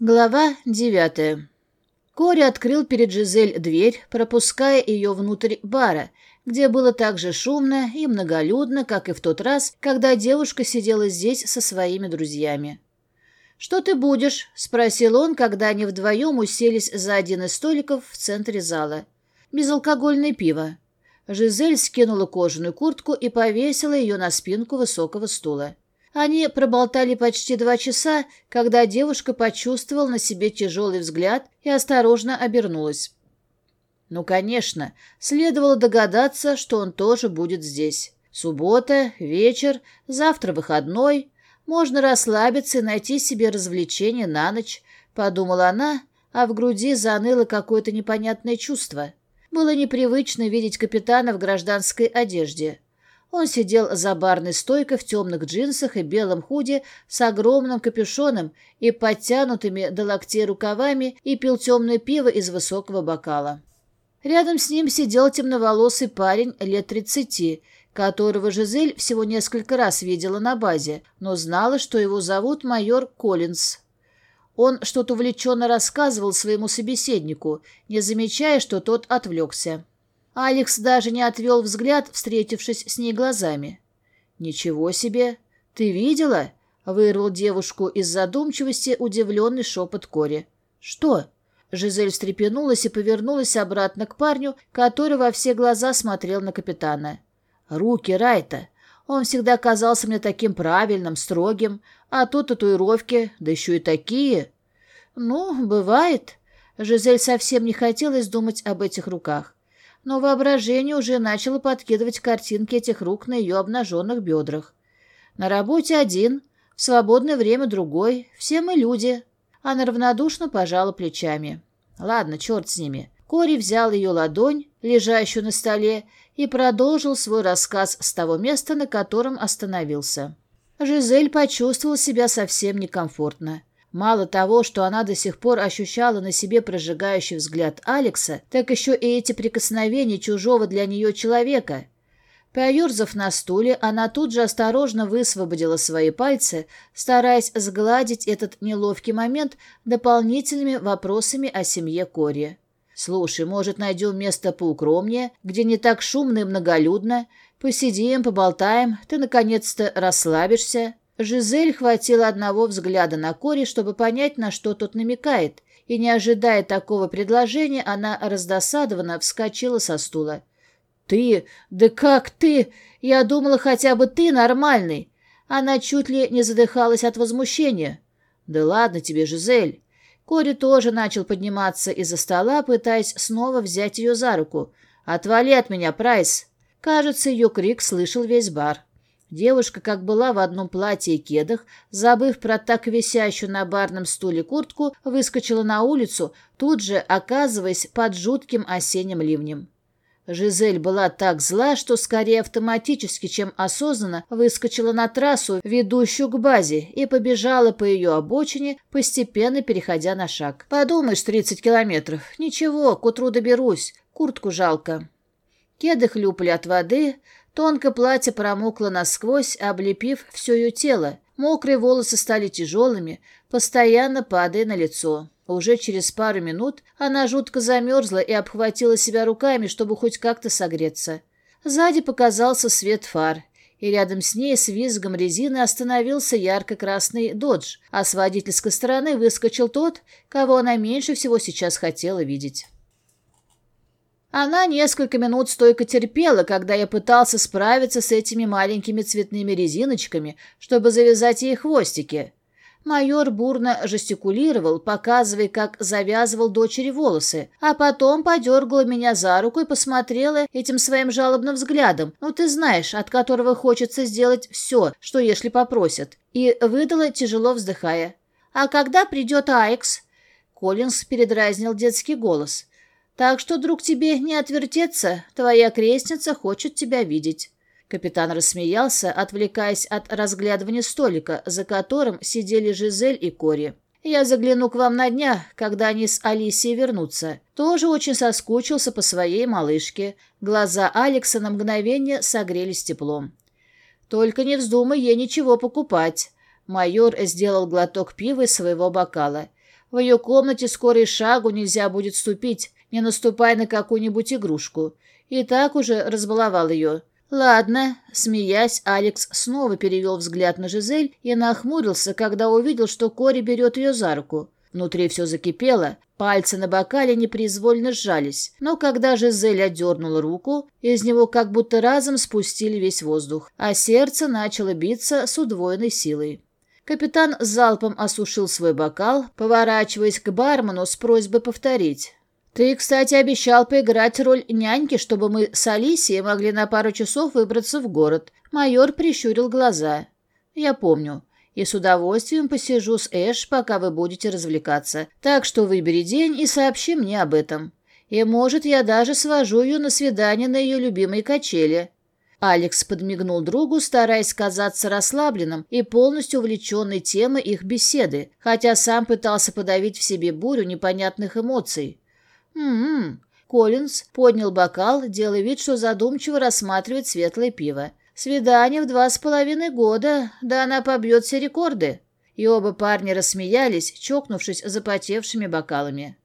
Глава 9. Кори открыл перед Жизель дверь, пропуская ее внутрь бара, где было так же шумно и многолюдно, как и в тот раз, когда девушка сидела здесь со своими друзьями. «Что ты будешь?» – спросил он, когда они вдвоем уселись за один из столиков в центре зала. «Безалкогольное пиво». Жизель скинула кожаную куртку и повесила ее на спинку высокого стула. Они проболтали почти два часа, когда девушка почувствовала на себе тяжелый взгляд и осторожно обернулась. Ну, конечно, следовало догадаться, что он тоже будет здесь. Суббота, вечер, завтра выходной. Можно расслабиться и найти себе развлечение на ночь, подумала она, а в груди заныло какое-то непонятное чувство. Было непривычно видеть капитана в гражданской одежде. Он сидел за барной стойкой в темных джинсах и белом худе с огромным капюшоном и подтянутыми до локтей рукавами и пил темное пиво из высокого бокала. Рядом с ним сидел темноволосый парень лет тридцати, которого Жизель всего несколько раз видела на базе, но знала, что его зовут майор Коллинз. Он что-то увлеченно рассказывал своему собеседнику, не замечая, что тот отвлекся. Алекс даже не отвел взгляд, встретившись с ней глазами. «Ничего себе! Ты видела?» — вырвал девушку из задумчивости удивленный шепот Кори. «Что?» Жизель встрепенулась и повернулась обратно к парню, который во все глаза смотрел на капитана. «Руки Райта! Он всегда казался мне таким правильным, строгим, а тут татуировки, да еще и такие!» «Ну, бывает!» Жизель совсем не хотелось думать об этих руках но воображение уже начало подкидывать картинки этих рук на ее обнаженных бедрах. На работе один, в свободное время другой, все мы люди. Она равнодушно пожала плечами. Ладно, черт с ними. Кори взял ее ладонь, лежащую на столе, и продолжил свой рассказ с того места, на котором остановился. Жизель почувствовала себя совсем некомфортно. Мало того, что она до сих пор ощущала на себе прожигающий взгляд Алекса, так еще и эти прикосновения чужого для нее человека. Поерзав на стуле, она тут же осторожно высвободила свои пальцы, стараясь сгладить этот неловкий момент дополнительными вопросами о семье Кори. «Слушай, может, найдем место поукромнее, где не так шумно и многолюдно? Посидим, поболтаем, ты наконец-то расслабишься». Жизель хватила одного взгляда на Кори, чтобы понять, на что тот намекает, и, не ожидая такого предложения, она раздосадованно вскочила со стула. «Ты? Да как ты? Я думала, хотя бы ты нормальный!» Она чуть ли не задыхалась от возмущения. «Да ладно тебе, Жизель!» Кори тоже начал подниматься из-за стола, пытаясь снова взять ее за руку. «Отвали от меня, Прайс!» Кажется, ее крик слышал весь бар. Девушка, как была в одном платье и кедах, забыв про так висящую на барном стуле куртку, выскочила на улицу, тут же оказываясь под жутким осенним ливнем. Жизель была так зла, что скорее автоматически, чем осознанно, выскочила на трассу, ведущую к базе, и побежала по ее обочине, постепенно переходя на шаг. «Подумаешь, 30 километров. Ничего, к утру доберусь. Куртку жалко». Кеды хлюпали от воды, Тонкое платье промокло насквозь, облепив все ее тело. Мокрые волосы стали тяжелыми, постоянно падая на лицо. Уже через пару минут она жутко замерзла и обхватила себя руками, чтобы хоть как-то согреться. Сзади показался свет фар, и рядом с ней с визгом резины остановился ярко-красный додж, а с водительской стороны выскочил тот, кого она меньше всего сейчас хотела видеть. Она несколько минут стойко терпела, когда я пытался справиться с этими маленькими цветными резиночками, чтобы завязать ей хвостики. Майор бурно жестикулировал, показывая, как завязывал дочери волосы, а потом подергала меня за руку и посмотрела этим своим жалобным взглядом, ну ты знаешь, от которого хочется сделать все, что если попросят, и выдала, тяжело вздыхая. «А когда придет Айкс?» Коллинз передразнил детский голос – так что, друг, тебе не отвертеться. Твоя крестница хочет тебя видеть». Капитан рассмеялся, отвлекаясь от разглядывания столика, за которым сидели Жизель и Кори. «Я загляну к вам на днях, когда они с Алисией вернутся. Тоже очень соскучился по своей малышке. Глаза Алекса на мгновение согрелись теплом. «Только не вздумай ей ничего покупать». Майор сделал глоток пива из своего бокала. «В ее комнате скоро и шагу нельзя будет ступить не наступай на какую-нибудь игрушку. И так уже разбаловал ее. Ладно, смеясь, Алекс снова перевел взгляд на Жизель и нахмурился, когда увидел, что Кори берет ее за руку. Внутри все закипело, пальцы на бокале непризвольно сжались, но когда Жизель отдернула руку, из него как будто разом спустили весь воздух, а сердце начало биться с удвоенной силой. Капитан залпом осушил свой бокал, поворачиваясь к бармену с просьбой повторить. Ты, кстати, обещал поиграть роль няньки, чтобы мы с Алисией могли на пару часов выбраться в город. Майор прищурил глаза. Я помню. И с удовольствием посижу с Эш, пока вы будете развлекаться. Так что выбери день и сообщи мне об этом. И, может, я даже свожу ее на свидание на ее любимой качели. Алекс подмигнул другу, стараясь казаться расслабленным и полностью увлеченной темой их беседы, хотя сам пытался подавить в себе бурю непонятных эмоций. Коллинз поднял бокал, делая вид, что задумчиво рассматривает светлое пиво. «Свидание в два с половиной года, да она побьет все рекорды». И оба парня рассмеялись, чокнувшись запотевшими бокалами.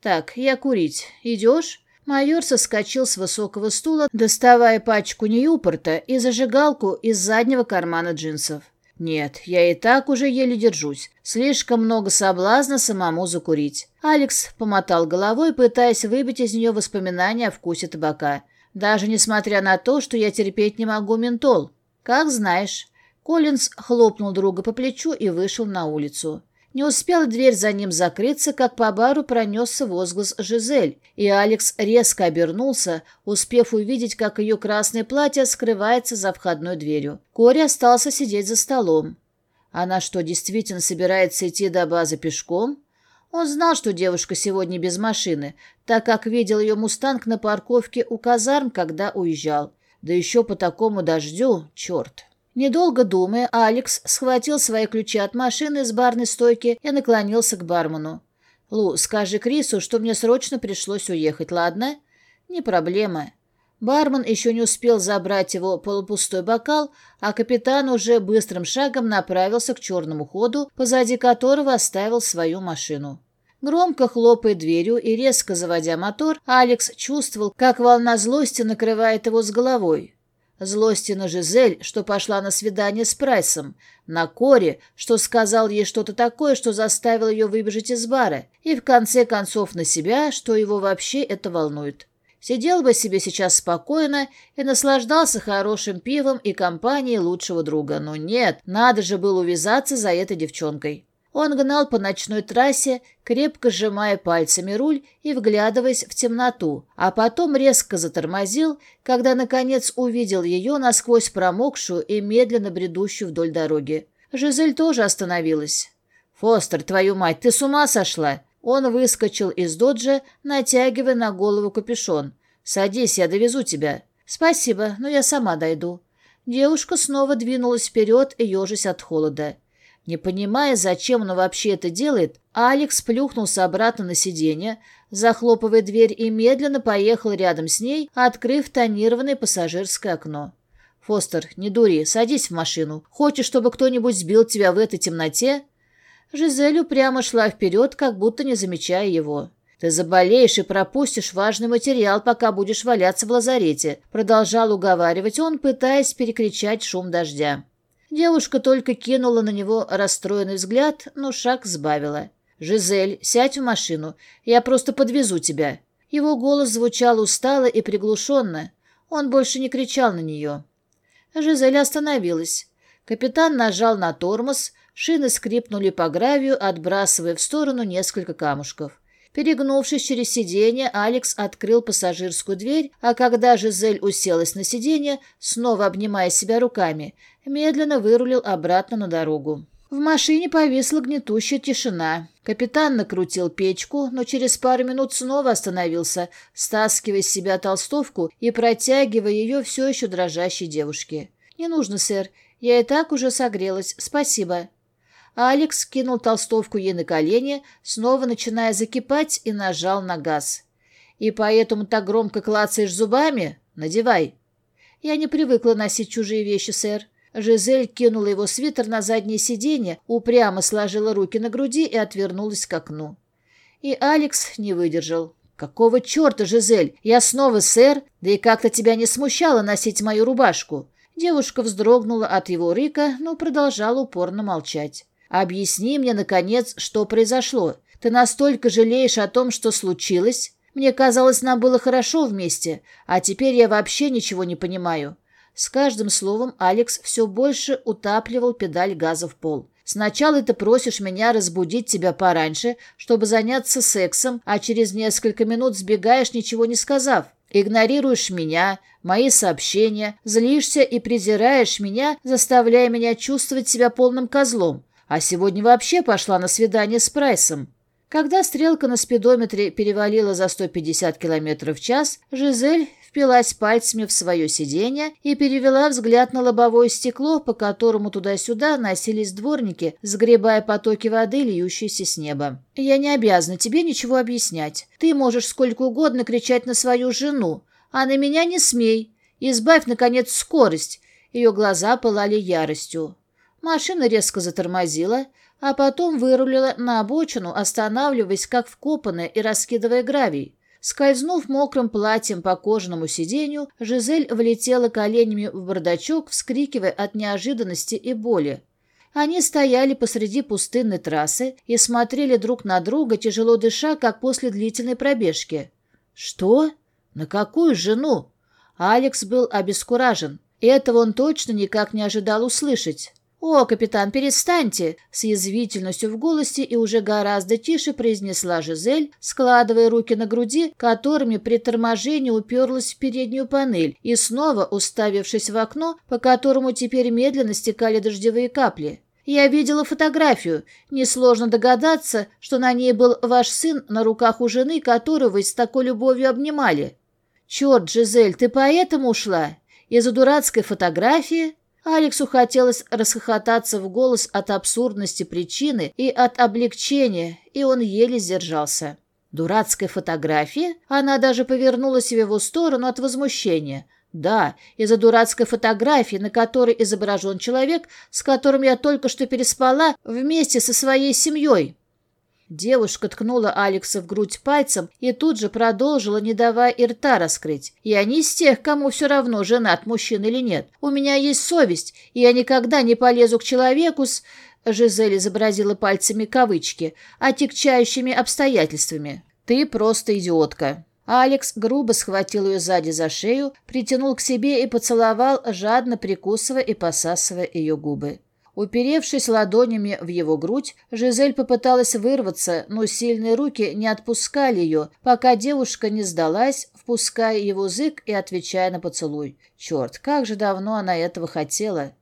«Так, я курить. Идешь?» Майор соскочил с высокого стула, доставая пачку Ньюпорта и зажигалку из заднего кармана джинсов. Нет, я и так уже еле держусь. Слишком много соблазна самому закурить. Алекс помотал головой, пытаясь выбить из нее воспоминания о вкусе табака. Даже несмотря на то, что я терпеть не могу ментол. Как знаешь. Коллинз хлопнул друга по плечу и вышел на улицу. Не успела дверь за ним закрыться, как по бару пронесся возглас Жизель, и Алекс резко обернулся, успев увидеть, как ее красное платье скрывается за входной дверью. Кори остался сидеть за столом. Она что, действительно собирается идти до базы пешком? Он знал, что девушка сегодня без машины, так как видел ее «Мустанг» на парковке у казарм, когда уезжал. Да еще по такому дождю, черт! Недолго думая, Алекс схватил свои ключи от машины с барной стойки и наклонился к бармену. «Лу, скажи Крису, что мне срочно пришлось уехать, ладно?» «Не проблема». Бармен еще не успел забрать его полупустой бокал, а капитан уже быстрым шагом направился к черному ходу, позади которого оставил свою машину. Громко хлопая дверью и резко заводя мотор, Алекс чувствовал, как волна злости накрывает его с головой. Злости на Жизель, что пошла на свидание с Прайсом, на Кори, что сказал ей что-то такое, что заставило ее выбежать из бара, и в конце концов на себя, что его вообще это волнует. Сидел бы себе сейчас спокойно и наслаждался хорошим пивом и компанией лучшего друга, но нет, надо же было увязаться за этой девчонкой. Он гнал по ночной трассе, крепко сжимая пальцами руль и вглядываясь в темноту, а потом резко затормозил, когда, наконец, увидел ее насквозь промокшую и медленно бредущую вдоль дороги. Жизель тоже остановилась. «Фостер, твою мать, ты с ума сошла?» Он выскочил из доджа, натягивая на голову капюшон. «Садись, я довезу тебя». «Спасибо, но я сама дойду». Девушка снова двинулась вперед, ежась от холода. Не понимая, зачем она вообще это делает, Алекс плюхнулся обратно на сиденье, захлопывая дверь и медленно поехал рядом с ней, открыв тонированное пассажирское окно. «Фостер, не дури, садись в машину. Хочешь, чтобы кто-нибудь сбил тебя в этой темноте?» Жизель упрямо шла вперед, как будто не замечая его. «Ты заболеешь и пропустишь важный материал, пока будешь валяться в лазарете», продолжал уговаривать он, пытаясь перекричать шум дождя. Девушка только кинула на него расстроенный взгляд, но шаг сбавила. «Жизель, сядь в машину. Я просто подвезу тебя». Его голос звучал устало и приглушенно. Он больше не кричал на нее. Жизель остановилась. Капитан нажал на тормоз, шины скрипнули по гравию, отбрасывая в сторону несколько камушков. Перегнувшись через сиденье, Алекс открыл пассажирскую дверь, а когда Жизель уселась на сиденье, снова обнимая себя руками, медленно вырулил обратно на дорогу. В машине повисла гнетущая тишина. Капитан накрутил печку, но через пару минут снова остановился, стаскивая с себя толстовку и протягивая ее все еще дрожащей девушке. «Не нужно, сэр. Я и так уже согрелась. Спасибо». Алекс кинул толстовку ей на колени, снова начиная закипать, и нажал на газ. «И поэтому так громко клацаешь зубами? Надевай!» «Я не привыкла носить чужие вещи, сэр». Жизель кинула его свитер на заднее сиденье, упрямо сложила руки на груди и отвернулась к окну. И Алекс не выдержал. «Какого черта, Жизель? Я снова сэр? Да и как-то тебя не смущало носить мою рубашку?» Девушка вздрогнула от его рыка, но продолжала упорно молчать. Объясни мне, наконец, что произошло. Ты настолько жалеешь о том, что случилось? Мне казалось, нам было хорошо вместе, а теперь я вообще ничего не понимаю». С каждым словом Алекс все больше утапливал педаль газа в пол. «Сначала ты просишь меня разбудить тебя пораньше, чтобы заняться сексом, а через несколько минут сбегаешь, ничего не сказав. Игнорируешь меня, мои сообщения, злишься и презираешь меня, заставляя меня чувствовать себя полным козлом. А сегодня вообще пошла на свидание с Прайсом. Когда стрелка на спидометре перевалила за 150 км в час, Жизель впилась пальцами в свое сиденье и перевела взгляд на лобовое стекло, по которому туда-сюда носились дворники, сгребая потоки воды, льющиеся с неба. «Я не обязана тебе ничего объяснять. Ты можешь сколько угодно кричать на свою жену, а на меня не смей. Избавь, наконец, скорость». Ее глаза пылали яростью. Машина резко затормозила, а потом вырулила на обочину, останавливаясь как вкопанная и раскидывая гравий. Скользнув мокрым платьем по кожаному сиденью, Жизель влетела коленями в бардачок, вскрикивая от неожиданности и боли. Они стояли посреди пустынной трассы и смотрели друг на друга, тяжело дыша, как после длительной пробежки. «Что? На какую жену?» Алекс был обескуражен. Этого он точно никак не ожидал услышать. «О, капитан, перестаньте!» С язвительностью в голосе и уже гораздо тише произнесла Жизель, складывая руки на груди, которыми при торможении уперлась в переднюю панель и снова уставившись в окно, по которому теперь медленно стекали дождевые капли. «Я видела фотографию. Несложно догадаться, что на ней был ваш сын на руках у жены, которую вы с такой любовью обнимали». «Черт, Жизель, ты поэтому ушла? Из-за дурацкой фотографии?» Алексу хотелось расхохотаться в голос от абсурдности причины и от облегчения, и он еле сдержался. Дурацкая фотография? Она даже повернулась в его сторону от возмущения. Да, из-за дурацкой фотографии, на которой изображен человек, с которым я только что переспала вместе со своей семьей. Девушка ткнула Алекса в грудь пальцем и тут же продолжила, не давая и рта раскрыть. «Я не из тех, кому все равно, женат мужчина или нет. У меня есть совесть, и я никогда не полезу к человеку с...» Жизель изобразила пальцами кавычки, отягчающими обстоятельствами. «Ты просто идиотка». Алекс грубо схватил ее сзади за шею, притянул к себе и поцеловал, жадно прикусывая и посасывая ее губы. Уперевшись ладонями в его грудь, Жизель попыталась вырваться, но сильные руки не отпускали ее, пока девушка не сдалась, впуская его язык и отвечая на поцелуй. Черт, как же давно она этого хотела!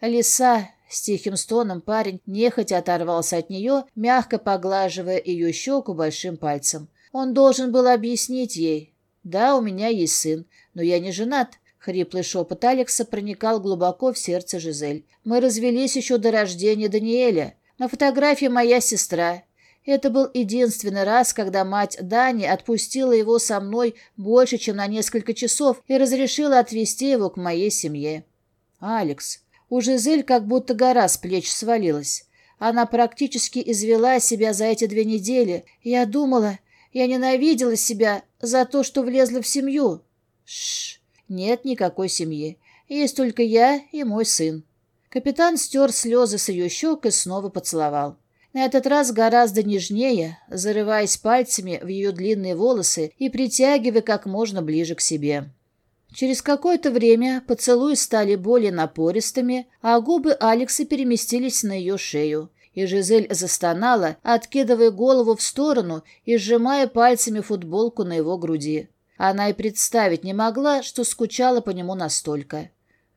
Лиса, с тихим стоном парень нехотя оторвался от нее, мягко поглаживая ее щеку большим пальцем. Он должен был объяснить ей. «Да, у меня есть сын, но я не женат. Хриплый шепот Алекса проникал глубоко в сердце Жизель. «Мы развелись еще до рождения Даниэля. На фотографии моя сестра. Это был единственный раз, когда мать Дани отпустила его со мной больше, чем на несколько часов и разрешила отвезти его к моей семье. Алекс. У Жизель как будто гора с плеч свалилась. Она практически извела себя за эти две недели. Я думала, я ненавидела себя за то, что влезла в семью. Шш. Нет никакой семьи. Есть только я и мой сын». Капитан стер слезы с ее щек и снова поцеловал. На этот раз гораздо нежнее, зарываясь пальцами в ее длинные волосы и притягивая как можно ближе к себе. Через какое-то время поцелуи стали более напористыми, а губы Алекса переместились на ее шею, и Жизель застонала, откидывая голову в сторону и сжимая пальцами футболку на его груди. Она и представить не могла, что скучала по нему настолько.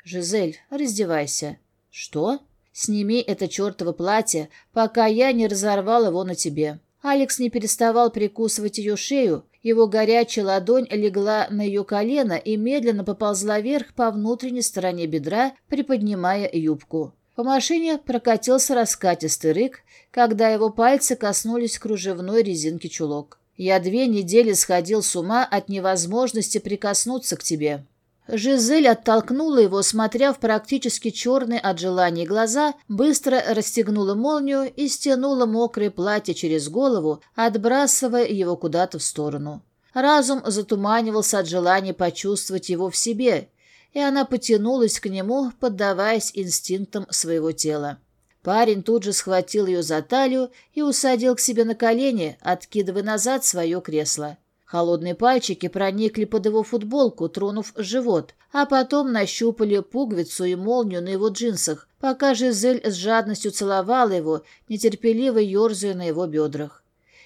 «Жизель, раздевайся». «Что?» «Сними это чертово платье, пока я не разорвал его на тебе». Алекс не переставал прикусывать ее шею, его горячая ладонь легла на ее колено и медленно поползла вверх по внутренней стороне бедра, приподнимая юбку. По машине прокатился раскатистый рык, когда его пальцы коснулись кружевной резинки чулок. Я две недели сходил с ума от невозможности прикоснуться к тебе». Жизель оттолкнула его, смотря в практически черные от желаний глаза, быстро расстегнула молнию и стянула мокрое платье через голову, отбрасывая его куда-то в сторону. Разум затуманивался от желания почувствовать его в себе, и она потянулась к нему, поддаваясь инстинктам своего тела. Парень тут же схватил ее за талию и усадил к себе на колени, откидывая назад свое кресло. Холодные пальчики проникли под его футболку, тронув живот, а потом нащупали пуговицу и молнию на его джинсах, пока Жизель с жадностью целовала его, нетерпеливо ерзая на его бедрах.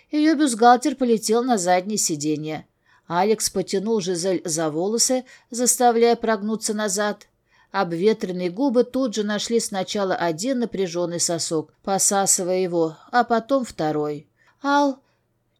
Ее бюстгальтер полетел на заднее сиденье. Алекс потянул Жизель за волосы, заставляя прогнуться назад – Обветренные губы тут же нашли сначала один напряженный сосок, посасывая его, а потом второй. «Ал...»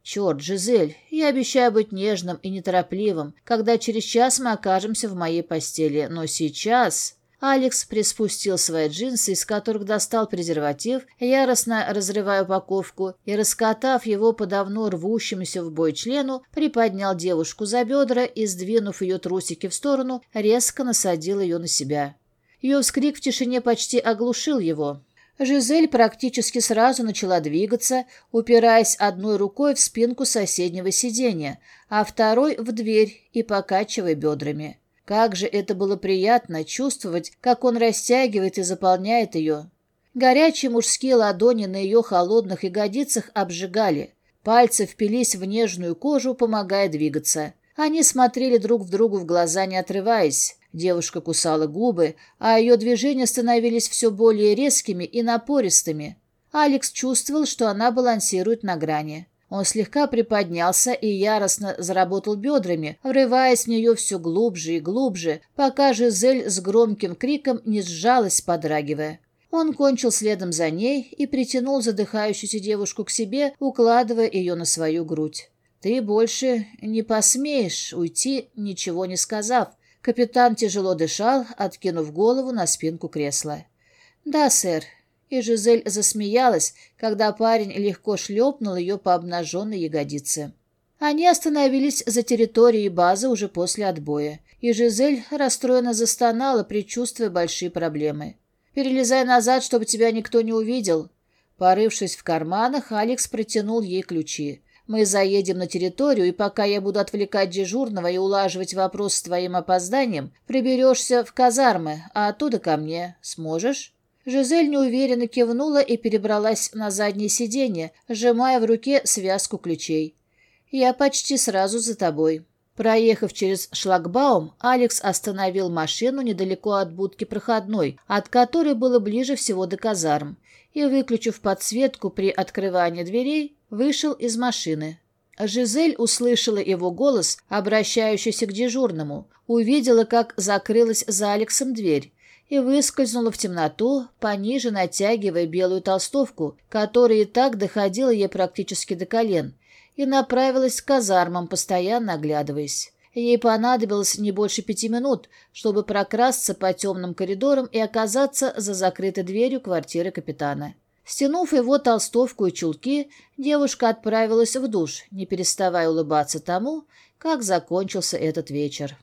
«Черт, Жизель, я обещаю быть нежным и неторопливым, когда через час мы окажемся в моей постели, но сейчас...» Алекс приспустил свои джинсы, из которых достал презерватив, яростно разрывая упаковку и, раскатав его по давно рвущемуся в бой члену, приподнял девушку за бедра и, сдвинув ее трусики в сторону, резко насадил ее на себя. Ее вскрик в тишине почти оглушил его. Жизель практически сразу начала двигаться, упираясь одной рукой в спинку соседнего сиденья, а второй — в дверь и покачивая бедрами. Как же это было приятно чувствовать, как он растягивает и заполняет ее. Горячие мужские ладони на ее холодных ягодицах обжигали. Пальцы впились в нежную кожу, помогая двигаться. Они смотрели друг в другу в глаза, не отрываясь. Девушка кусала губы, а ее движения становились все более резкими и напористыми. Алекс чувствовал, что она балансирует на грани. Он слегка приподнялся и яростно заработал бедрами, врываясь в нее все глубже и глубже, пока Жизель с громким криком не сжалась, подрагивая. Он кончил следом за ней и притянул задыхающуюся девушку к себе, укладывая ее на свою грудь. «Ты больше не посмеешь уйти, ничего не сказав». Капитан тяжело дышал, откинув голову на спинку кресла. «Да, сэр, и Жизель засмеялась, когда парень легко шлепнул ее по обнаженной ягодице. Они остановились за территорией базы уже после отбоя, и Жизель расстроенно застонала, предчувствуя большие проблемы. «Перелезай назад, чтобы тебя никто не увидел». Порывшись в карманах, Алекс протянул ей ключи. «Мы заедем на территорию, и пока я буду отвлекать дежурного и улаживать вопрос с твоим опозданием, приберешься в казармы, а оттуда ко мне. Сможешь?» Жизель неуверенно кивнула и перебралась на заднее сиденье, сжимая в руке связку ключей. «Я почти сразу за тобой». Проехав через шлагбаум, Алекс остановил машину недалеко от будки проходной, от которой было ближе всего до казарм, и, выключив подсветку при открывании дверей, вышел из машины. Жизель услышала его голос, обращающийся к дежурному, увидела, как закрылась за Алексом дверь, и выскользнула в темноту, пониже натягивая белую толстовку, которая и так доходила ей практически до колен, и направилась к казармам, постоянно оглядываясь. Ей понадобилось не больше пяти минут, чтобы прокрасться по темным коридорам и оказаться за закрытой дверью квартиры капитана. Стянув его толстовку и чулки, девушка отправилась в душ, не переставая улыбаться тому, как закончился этот вечер.